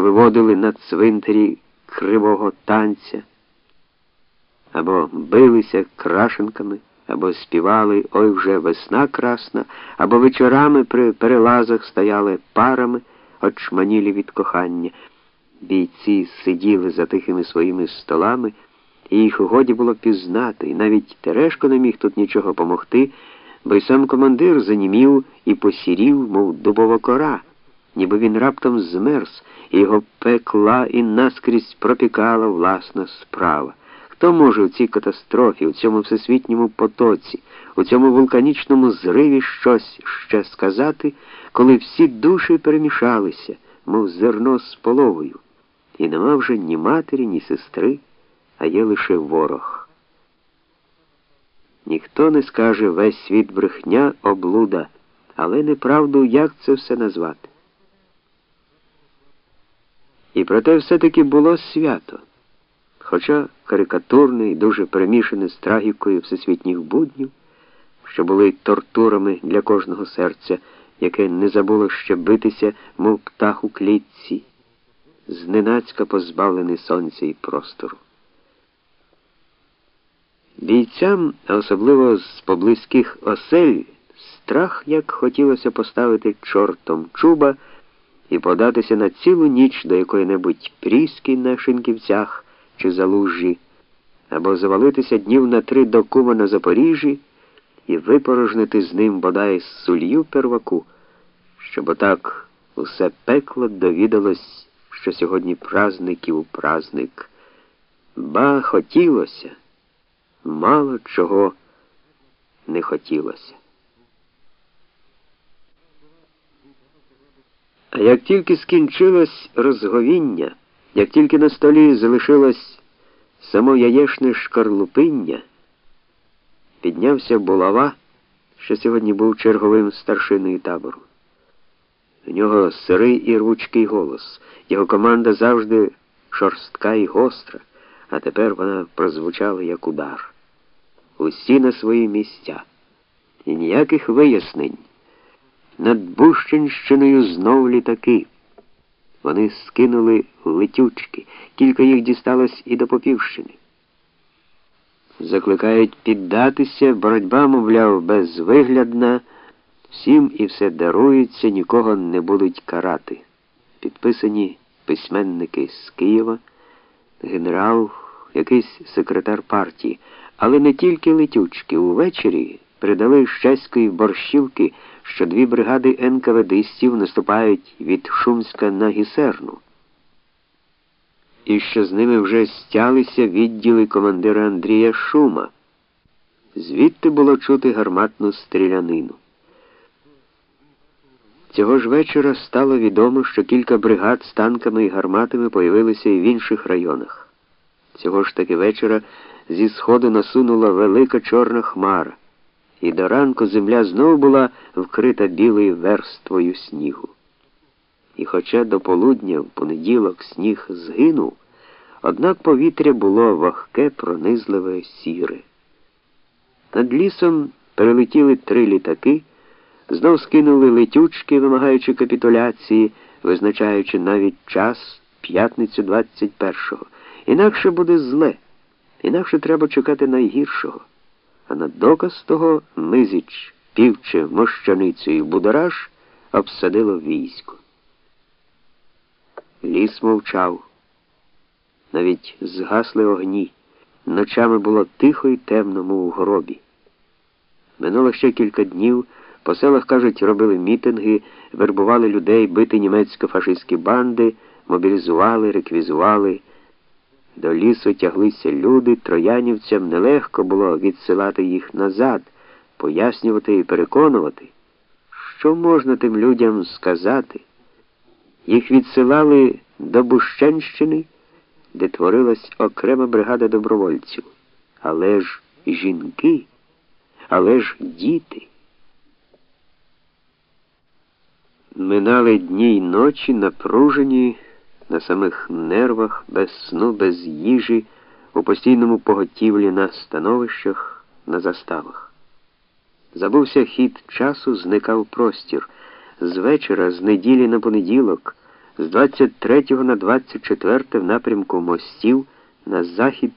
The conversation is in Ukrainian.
виводили на цвинтарі кривого танця, або билися крашенками, або співали Ой вже весна красна, або вечорами при перелазах стояли парами, очманілі від кохання. Бійці сиділи за тихими своїми столами, і їх годі було пізнати, і навіть Терешко не міг тут нічого помогти, бо й сам командир занімів і посірів, мов дубова кора, ніби він раптом змерз, і його пекла і наскрізь пропікала власна справа. Хто може у цій катастрофі, у цьому всесвітньому потоці, у цьому вулканічному зриві щось ще сказати, коли всі душі перемішалися, мов зерно з половою, і нема вже ні матері, ні сестри, а є лише ворог. Ніхто не скаже весь світ брехня, облуда, але неправду як це все назвати. І проте все-таки було свято, хоча карикатурне і дуже перемішане з трагікою всесвітніх буднів, що були тортурами для кожного серця, яке не забуло ще битися, мов птах у клітці, зненацька позбавлений сонця і простору. Бійцям, особливо з поблизьких осель, страх, як хотілося поставити чортом чуба і податися на цілу ніч до якої-небудь пріски на шинківцях чи залужжі, або завалитися днів на три до кума на Запоріжжі і випорожнити з ним бодай сулью перваку, щоб отак усе пекло довідалось, що сьогодні празників празник. Ба хотілося, мало чого не хотілося. А як тільки скінчилось розговіння, як тільки на столі залишилось само яєшне шкарлупиння, піднявся булава, що сьогодні був черговим старшиною табору. У нього сирий і рвучкий голос. Його команда завжди шорстка і гостра, а тепер вона прозвучала як удар. Усі на свої місця. І ніяких вияснень. Над Бущенщиною знов літаки. Вони скинули летючки, кілька їх дісталось і до Попівщини. Закликають піддатися, боротьба, мовляв, безвиглядна, всім і все дарується, нікого не будуть карати. Підписані письменники з Києва, генерал, якийсь секретар партії, але не тільки летючки. Увечері передали щаської борщівки що дві бригади НКВДистів наступають від Шумська на Гісерну, і що з ними вже стялися відділи командира Андрія Шума. Звідти було чути гарматну стрілянину. Цього ж вечора стало відомо, що кілька бригад з танками і гарматами появилися і в інших районах. Цього ж таки вечора зі сходу насунула велика чорна хмара і до ранку земля знову була вкрита білою верствою снігу. І хоча до полудня в понеділок сніг згинув, однак повітря було вогке, пронизливе, сіре. Над лісом перелетіли три літаки, знов скинули летючки, вимагаючи капітуляції, визначаючи навіть час п'ятницю 21-го. Інакше буде зле, інакше треба чекати найгіршого. А на доказ того Мизіч, півче мощаницю і будораж, обсадило військо. Ліс мовчав. Навіть згасли огні. Ночами було тихо і темно, мов у гробі. Минуло ще кілька днів. По селах, кажуть, робили мітинги, вербували людей, бити німецько-фашистські банди, мобілізували, реквізували. До лісу тяглися люди, троянівцям нелегко було відсилати їх назад, пояснювати і переконувати, що можна тим людям сказати. Їх відсилали до Бущенщини, де творилась окрема бригада добровольців. Але ж жінки, але ж діти. Минали дні й ночі напружені на самих нервах, без сну, без їжі, у постійному поготівлі на становищах, на заставах. Забувся хід часу, зникав простір. З вечора, з неділі на понеділок, з 23 на 24 в напрямку мостів на захід